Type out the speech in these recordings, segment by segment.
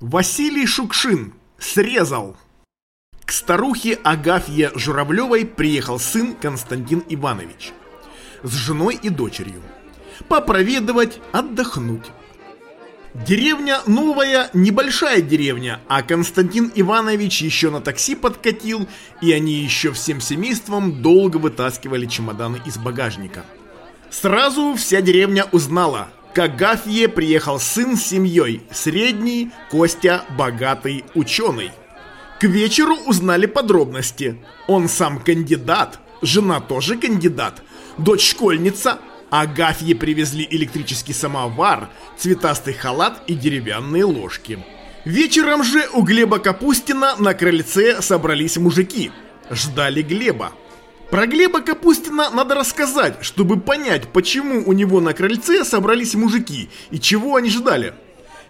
Василий Шукшин срезал. К старухе Агафье Журавлевой приехал сын Константин Иванович с женой и дочерью. Попроведывать, отдохнуть. Деревня новая, небольшая деревня, а Константин Иванович еще на такси подкатил, и они еще всем семейством долго вытаскивали чемоданы из багажника. Сразу вся деревня узнала, к Агафье приехал сын с семьей, средний, Костя, богатый ученый. К вечеру узнали подробности. Он сам кандидат, жена тоже кандидат, дочь школьница, Агафье привезли электрический самовар, цветастый халат и деревянные ложки. Вечером же у Глеба Капустина на крыльце собрались мужики. Ждали Глеба. Про Глеба Капустина надо рассказать, чтобы понять, почему у него на крыльце собрались мужики и чего они ждали.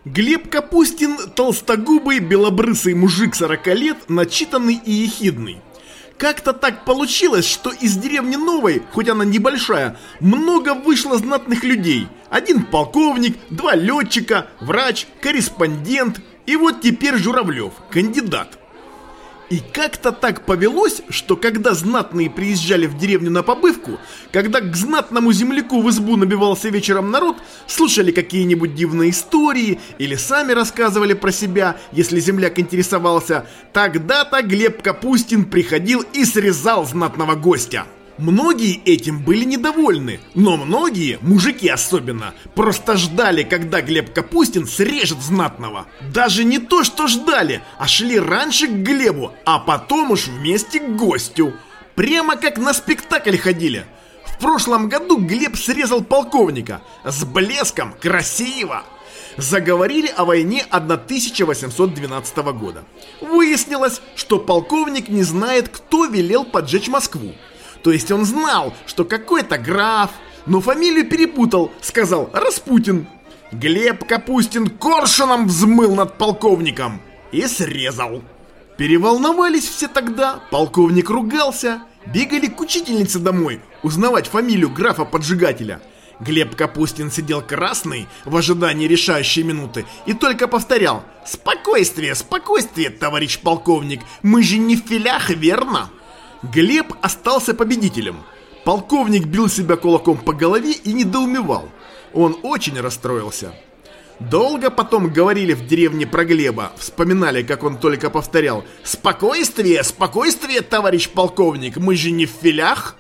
Глеб Капустин – толстогубый, белобрысый мужик 40 лет, начитанный и ехидный. Как-то так получилось, что из деревни Новой, хоть она небольшая, много вышло знатных людей. Один полковник, два летчика, врач, корреспондент и вот теперь Журавлев, кандидат. И как-то так повелось, что когда знатные приезжали в деревню на побывку, когда к знатному земляку в избу набивался вечером народ, слушали какие-нибудь дивные истории или сами рассказывали про себя, если земляк интересовался, тогда-то Глеб Капустин приходил и срезал знатного гостя. Многие этим были недовольны, но многие, мужики особенно, просто ждали, когда Глеб Капустин срежет знатного. Даже не то, что ждали, а шли раньше к Глебу, а потом уж вместе к гостю. Прямо как на спектакль ходили. В прошлом году Глеб срезал полковника. С блеском, красиво. Заговорили о войне 1812 года. Выяснилось, что полковник не знает, кто велел поджечь Москву. То есть он знал, что какой-то граф, но фамилию перепутал, сказал Распутин. Глеб Капустин коршуном взмыл над полковником и срезал. Переволновались все тогда, полковник ругался, бегали к учительнице домой, узнавать фамилию графа-поджигателя. Глеб Капустин сидел красный в ожидании решающей минуты и только повторял «Спокойствие, спокойствие, товарищ полковник, мы же не в филях, верно?» Глеб остался победителем. Полковник бил себя кулаком по голове и недоумевал. Он очень расстроился. Долго потом говорили в деревне про Глеба, вспоминали, как он только повторял «Спокойствие, спокойствие, товарищ полковник, мы же не в филях!»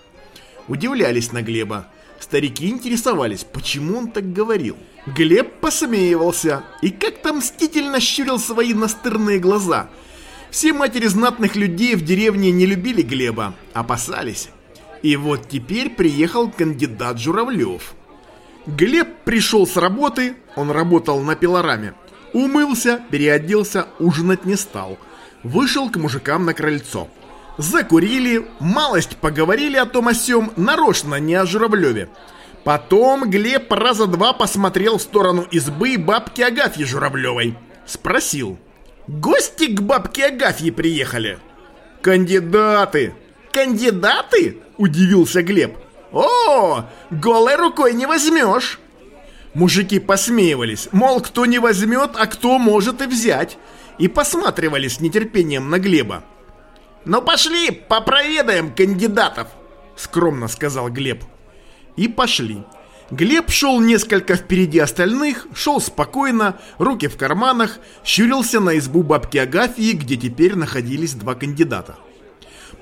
Удивлялись на Глеба. Старики интересовались, почему он так говорил. Глеб посмеивался и как-то мстительно щурил свои настырные глаза – все матери знатных людей в деревне не любили Глеба, опасались. И вот теперь приехал кандидат Журавлев. Глеб пришел с работы, он работал на пилораме. Умылся, переоделся, ужинать не стал. Вышел к мужикам на крыльцо. Закурили, малость поговорили о том о сём, нарочно не о Журавлеве. Потом Глеб раза два посмотрел в сторону избы бабки Агафьи Журавлевой. Спросил. Гости к бабке Агафье приехали. Кандидаты. Кандидаты? Удивился Глеб. О, голой рукой не возьмешь. Мужики посмеивались, мол, кто не возьмет, а кто может и взять. И посматривали с нетерпением на Глеба. «Ну пошли, попроведаем кандидатов», — скромно сказал Глеб. И пошли. Глеб шел несколько впереди остальных, шел спокойно, руки в карманах, щурился на избу бабки Агафьи, где теперь находились два кандидата.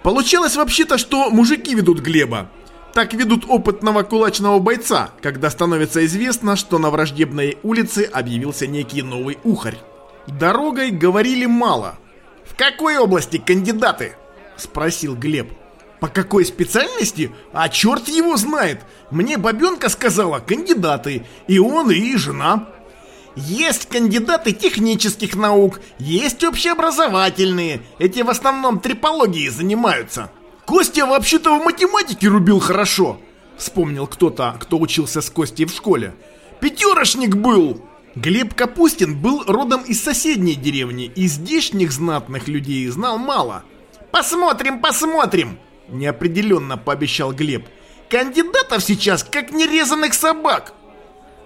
Получалось вообще-то, что мужики ведут Глеба. Так ведут опытного кулачного бойца, когда становится известно, что на враждебной улице объявился некий новый ухарь. Дорогой говорили мало. «В какой области кандидаты?» – спросил Глеб. По какой специальности? А черт его знает. Мне бабенка сказала кандидаты. И он, и жена. Есть кандидаты технических наук, есть общеобразовательные. Эти в основном трипологией занимаются. Костя вообще-то в математике рубил хорошо. Вспомнил кто-то, кто учился с Костей в школе. Пятерошник был. Глеб Капустин был родом из соседней деревни, и здешних знатных людей знал мало. «Посмотрим, посмотрим!» Неопределенно пообещал Глеб. Кандидатов сейчас как нерезанных собак.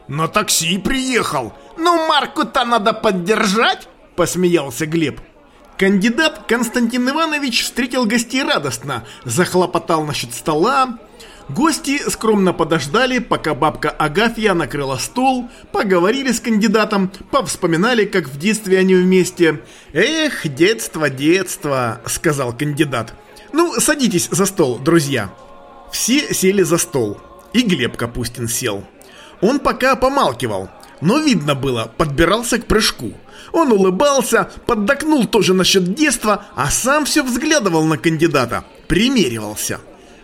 На такси приехал. Ну, Марку-то надо поддержать. посмеялся Глеб. Кандидат Константин Иванович встретил гостей радостно, захлопотал насчет стола. Гости скромно подождали, пока бабка Агафья накрыла стол, поговорили с кандидатом, повспоминали, как в детстве они вместе. «Эх, детство, детство», — сказал кандидат. «Ну, садитесь за стол, друзья». Все сели за стол, и Глеб Капустин сел. Он пока помалкивал, но видно было, подбирался к прыжку. Он улыбался, поддакнул тоже насчет детства, а сам все взглядывал на кандидата, примеривался.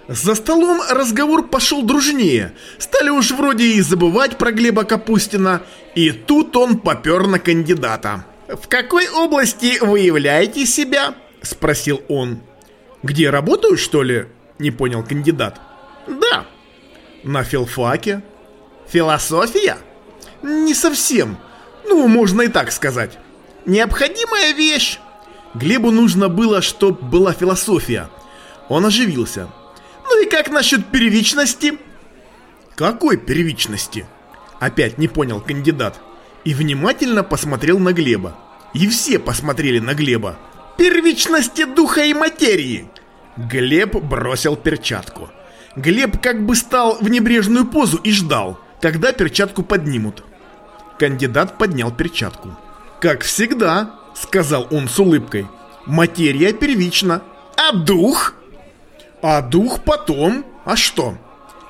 За столом разговор пошел дружнее. Стали уж вроде и забывать про Глеба Капустина. И тут он попер на кандидата. «В какой области вы являете себя?» – спросил он. «Где работаю, что ли?» – не понял кандидат. «Да». «На филфаке». «Философия?» Не совсем. Ну, можно и так сказать. Необходимая вещь. Глебу нужно было, чтобы была философия. Он оживился. Ну и как насчет первичности? Какой первичности? Опять не понял кандидат. И внимательно посмотрел на Глеба. И все посмотрели на Глеба. Первичности духа и материи. Глеб бросил перчатку. Глеб как бы стал в небрежную позу и ждал, когда перчатку поднимут. Кандидат поднял перчатку. «Как всегда», — сказал он с улыбкой, — «материя первична». «А дух?» «А дух потом. А что?»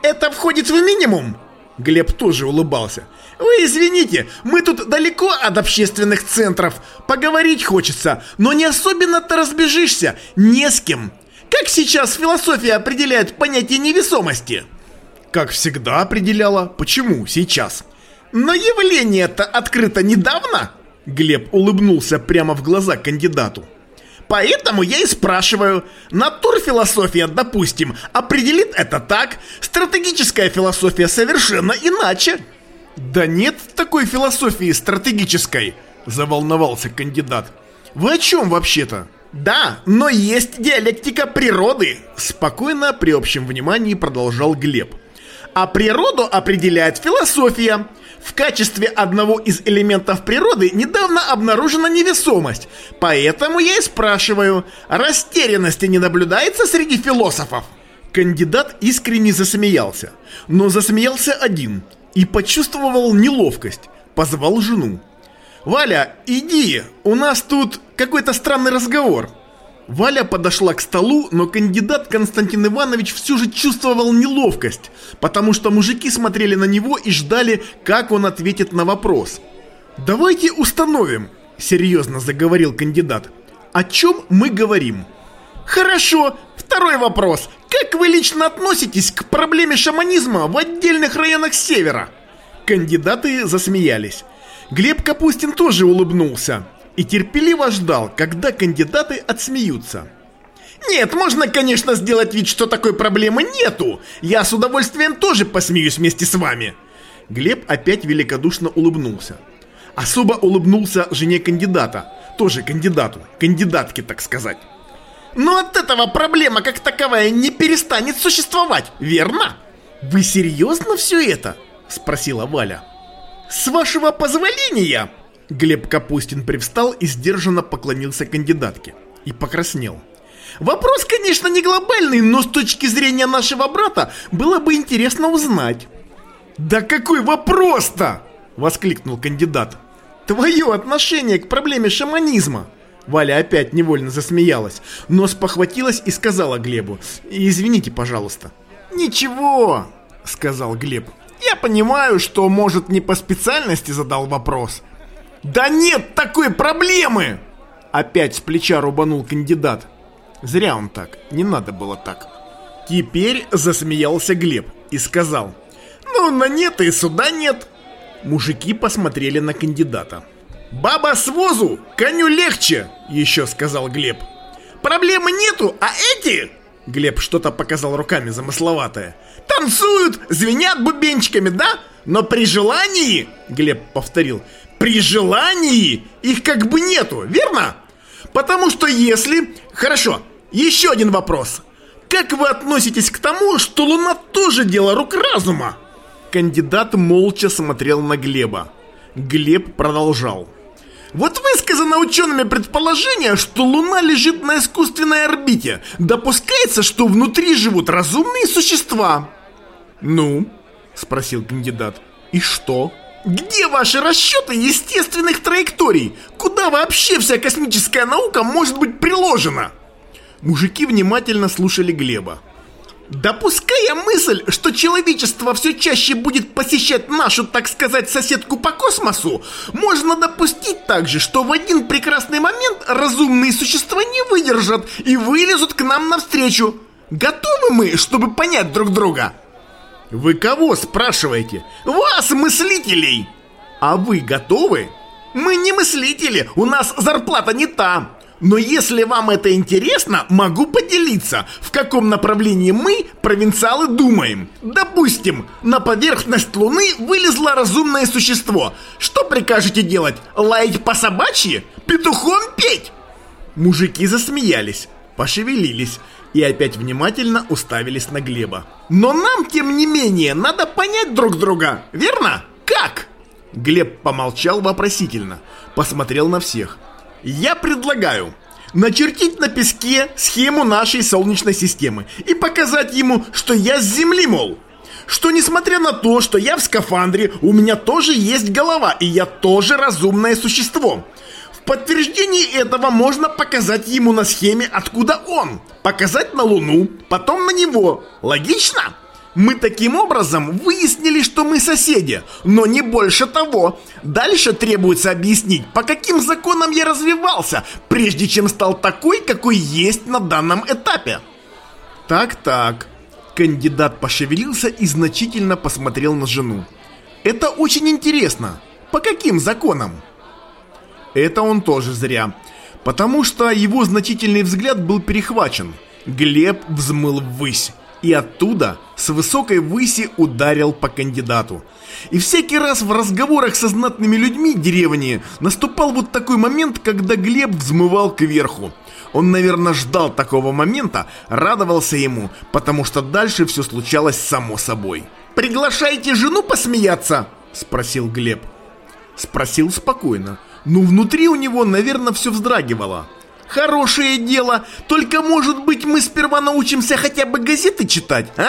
«Это входит в минимум?» Глеб тоже улыбался. «Вы извините, мы тут далеко от общественных центров. Поговорить хочется, но не особенно-то разбежишься. Не с кем. Как сейчас философия определяет понятие невесомости?» «Как всегда определяла. Почему сейчас?» Но явление-то открыто недавно. Глеб улыбнулся прямо в глаза кандидату. Поэтому я и спрашиваю, натурфилософия, допустим, определит это так, стратегическая философия совершенно иначе. Да нет такой философии стратегической, заволновался кандидат. Вы о чем вообще-то? Да, но есть диалектика природы, спокойно при общем внимании продолжал Глеб. А природу определяет философия. В качестве одного из элементов природы недавно обнаружена невесомость. Поэтому я и спрашиваю, растерянности не наблюдается среди философов? Кандидат искренне засмеялся, но засмеялся один и почувствовал неловкость. Позвал жену. «Валя, иди, у нас тут какой-то странный разговор». Валя подошла к столу, но кандидат Константин Иванович все же чувствовал неловкость, потому что мужики смотрели на него и ждали, как он ответит на вопрос. «Давайте установим», — серьезно заговорил кандидат, — «о чем мы говорим?» «Хорошо, второй вопрос. Как вы лично относитесь к проблеме шаманизма в отдельных районах Севера?» Кандидаты засмеялись. Глеб Капустин тоже улыбнулся и терпеливо ждал, когда кандидаты отсмеются. Нет, можно, конечно, сделать вид, что такой проблемы нету. Я с удовольствием тоже посмеюсь вместе с вами. Глеб опять великодушно улыбнулся. Особо улыбнулся жене кандидата. Тоже кандидату. Кандидатке, так сказать. Но от этого проблема как таковая не перестанет существовать, верно? Вы серьезно все это? Спросила Валя. С вашего позволения, Глеб Капустин привстал и сдержанно поклонился кандидатке. И покраснел. Вопрос, конечно, не глобальный, но с точки зрения нашего брата было бы интересно узнать. «Да какой вопрос-то?» – воскликнул кандидат. «Твое отношение к проблеме шаманизма!» Валя опять невольно засмеялась, но спохватилась и сказала Глебу «Извините, пожалуйста». «Ничего», – сказал Глеб. «Я понимаю, что, может, не по специальности задал вопрос, «Да нет такой проблемы!» Опять с плеча рубанул кандидат. Зря он так, не надо было так. Теперь засмеялся Глеб и сказал. «Ну, на нет и суда нет!» Мужики посмотрели на кандидата. «Баба с возу, коню легче!» Еще сказал Глеб. «Проблемы нету, а эти...» Глеб что-то показал руками замысловатое. «Танцуют, звенят бубенчиками, да? Но при желании...» Глеб повторил при желании их как бы нету, верно? Потому что если... Хорошо, еще один вопрос. Как вы относитесь к тому, что Луна тоже дело рук разума? Кандидат молча смотрел на Глеба. Глеб продолжал. Вот высказано учеными предположение, что Луна лежит на искусственной орбите. Допускается, что внутри живут разумные существа. Ну, спросил кандидат. И что? Где ваши расчеты естественных траекторий? Куда вообще вся космическая наука может быть приложена? Мужики внимательно слушали Глеба. Допуская мысль, что человечество все чаще будет посещать нашу, так сказать, соседку по космосу, можно допустить также, что в один прекрасный момент разумные существа не выдержат и вылезут к нам навстречу. Готовы мы, чтобы понять друг друга? Вы кого спрашиваете? Вас, мыслителей! А вы готовы? Мы не мыслители, у нас зарплата не та. Но если вам это интересно, могу поделиться, в каком направлении мы, провинциалы, думаем. Допустим, на поверхность Луны вылезло разумное существо. Что прикажете делать? Лаять по собачьи? Петухом петь? Мужики засмеялись, пошевелились и опять внимательно уставились на Глеба. Но нам, тем не менее, надо понять друг друга, верно? Как? Глеб помолчал вопросительно, посмотрел на всех. Я предлагаю начертить на песке схему нашей Солнечной системы и показать ему, что я с Земли, мол. Что несмотря на то, что я в скафандре, у меня тоже есть голова, и я тоже разумное существо. В подтверждении этого можно показать ему на схеме, откуда он. Показать на Луну, потом на него. Логично? Мы таким образом выяснили, что мы соседи, но не больше того. Дальше требуется объяснить, по каким законам я развивался, прежде чем стал такой, какой есть на данном этапе. Так-так. Кандидат пошевелился и значительно посмотрел на жену. Это очень интересно. По каким законам? Это он тоже зря. Потому что его значительный взгляд был перехвачен. Глеб взмыл ввысь и оттуда с высокой выси ударил по кандидату. И всякий раз в разговорах со знатными людьми деревни наступал вот такой момент, когда Глеб взмывал кверху. Он, наверное, ждал такого момента, радовался ему, потому что дальше все случалось само собой. «Приглашайте жену посмеяться?» – спросил Глеб. Спросил спокойно, но внутри у него, наверное, все вздрагивало. Хорошее дело. Только, может быть, мы сперва научимся хотя бы газеты читать, а?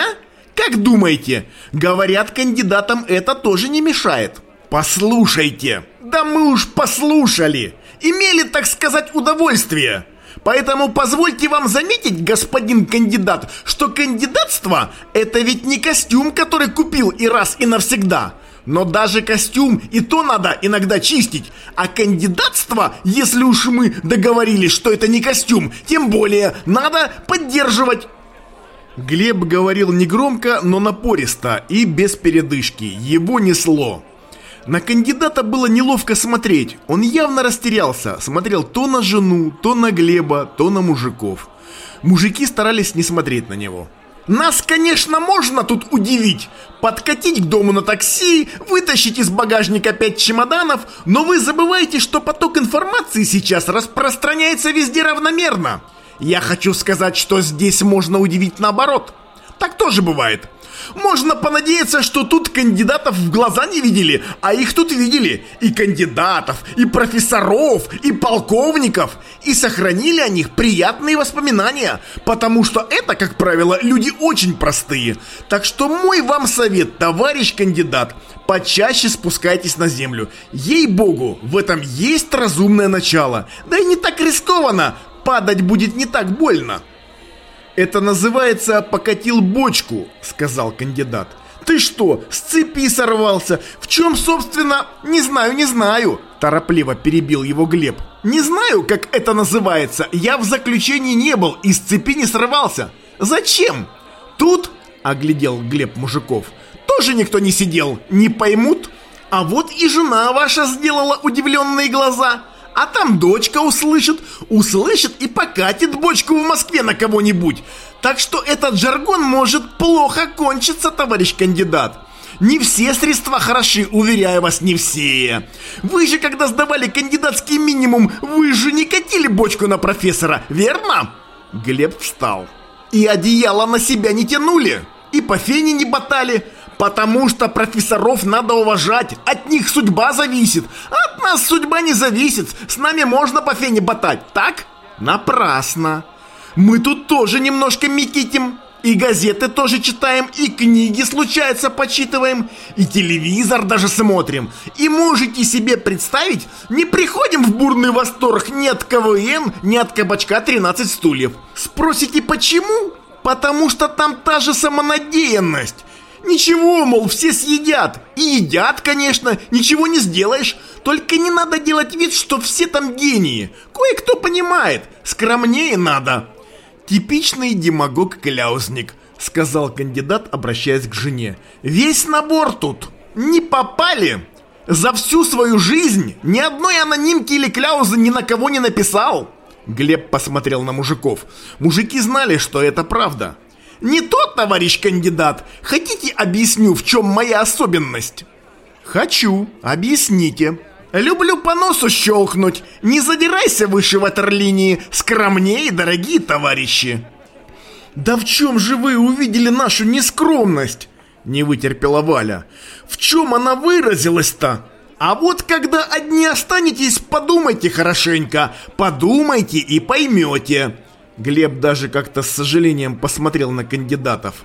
Как думаете? Говорят, кандидатам это тоже не мешает. Послушайте. Да мы уж послушали. Имели, так сказать, удовольствие. Поэтому позвольте вам заметить, господин кандидат, что кандидатство – это ведь не костюм, который купил и раз и навсегда – но даже костюм и то надо иногда чистить. А кандидатство, если уж мы договорились, что это не костюм, тем более надо поддерживать. Глеб говорил негромко, но напористо и без передышки. Его несло. На кандидата было неловко смотреть. Он явно растерялся. Смотрел то на жену, то на Глеба, то на мужиков. Мужики старались не смотреть на него. Нас, конечно, можно тут удивить. Подкатить к дому на такси, вытащить из багажника пять чемоданов, но вы забываете, что поток информации сейчас распространяется везде равномерно. Я хочу сказать, что здесь можно удивить наоборот. Так тоже бывает. Можно понадеяться, что тут кандидатов в глаза не видели, а их тут видели. И кандидатов, и профессоров, и полковников. И сохранили о них приятные воспоминания, потому что это, как правило, люди очень простые. Так что мой вам совет, товарищ кандидат, почаще спускайтесь на землю. Ей-богу, в этом есть разумное начало. Да и не так рискованно, падать будет не так больно. «Это называется «покатил бочку», — сказал кандидат. «Ты что, с цепи сорвался? В чем, собственно, не знаю, не знаю», — торопливо перебил его Глеб. «Не знаю, как это называется. Я в заключении не был и с цепи не сорвался. Зачем?» «Тут», — оглядел Глеб мужиков, — «тоже никто не сидел. Не поймут?» «А вот и жена ваша сделала удивленные глаза». А там дочка услышит, услышит и покатит бочку в Москве на кого-нибудь. Так что этот жаргон может плохо кончиться, товарищ кандидат. Не все средства хороши, уверяю вас, не все. Вы же, когда сдавали кандидатский минимум, вы же не катили бочку на профессора, верно? Глеб встал. И одеяло на себя не тянули, и по фене не ботали. Потому что профессоров надо уважать, от них судьба зависит. От нас судьба не зависит, с нами можно по фене ботать, так? Напрасно. Мы тут тоже немножко микитим. И газеты тоже читаем, и книги, случается, почитываем, и телевизор даже смотрим. И можете себе представить, не приходим в бурный восторг ни от КВН, ни от кабачка 13 стульев. Спросите, почему? Потому что там та же самонадеянность. Ничего, мол, все съедят. И едят, конечно, ничего не сделаешь. Только не надо делать вид, что все там гении. Кое-кто понимает, скромнее надо. «Типичный демагог-кляузник», — сказал кандидат, обращаясь к жене. «Весь набор тут. Не попали. За всю свою жизнь ни одной анонимки или кляузы ни на кого не написал». Глеб посмотрел на мужиков. Мужики знали, что это правда. «Не тот, товарищ кандидат. Хотите, объясню, в чем моя особенность?» «Хочу. Объясните». Люблю по носу щелкнуть. Не задирайся выше ватерлинии. Скромнее, дорогие товарищи. Да в чем же вы увидели нашу нескромность? Не вытерпела Валя. В чем она выразилась-то? А вот когда одни останетесь, подумайте хорошенько. Подумайте и поймете. Глеб даже как-то с сожалением посмотрел на кандидатов.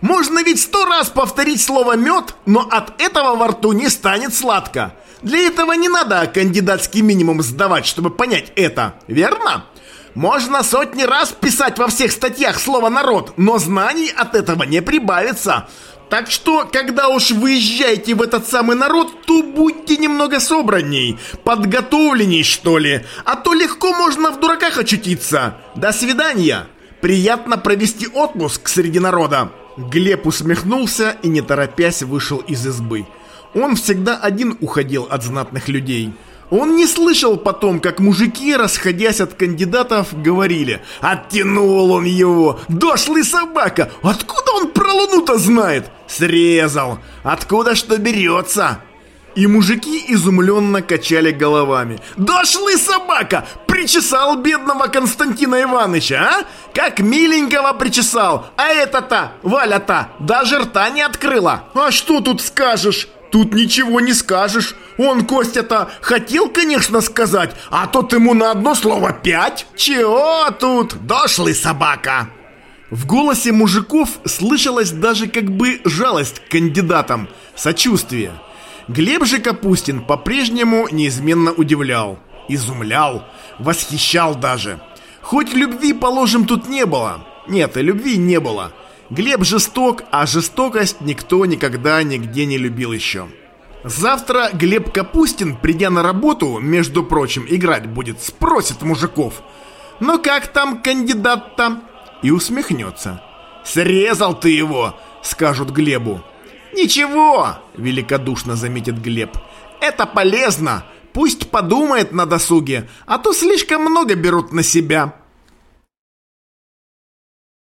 Можно ведь сто раз повторить слово «мед», но от этого во рту не станет сладко. Для этого не надо кандидатский минимум сдавать, чтобы понять это, верно? Можно сотни раз писать во всех статьях слово «народ», но знаний от этого не прибавится. Так что, когда уж выезжаете в этот самый народ, то будьте немного собранней, подготовленней, что ли, а то легко можно в дураках очутиться. До свидания. Приятно провести отпуск среди народа. Глеб усмехнулся и, не торопясь, вышел из избы. Он всегда один уходил от знатных людей. Он не слышал потом, как мужики, расходясь от кандидатов, говорили «Оттянул он его! Дошлый собака! Откуда он про луну-то знает? Срезал! Откуда что берется?» И мужики изумленно качали головами. «Дошлый собака! Причесал бедного Константина Ивановича, а? Как миленького причесал! А это-то, Валя-то, даже рта не открыла! А что тут скажешь? Тут ничего не скажешь. Он, Костя-то, хотел, конечно, сказать, а тот ему на одно слово пять. Чего тут? Дошлый собака. В голосе мужиков слышалась даже как бы жалость к кандидатам, сочувствие. Глеб же Капустин по-прежнему неизменно удивлял, изумлял, восхищал даже. Хоть любви, положим, тут не было. Нет, и любви не было. Глеб жесток, а жестокость никто никогда нигде не любил еще. Завтра Глеб Капустин, придя на работу, между прочим, играть будет, спросит мужиков. «Ну как там кандидат-то?» И усмехнется. «Срезал ты его!» — скажут Глебу. «Ничего!» — великодушно заметит Глеб. «Это полезно! Пусть подумает на досуге, а то слишком много берут на себя!»